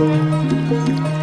Música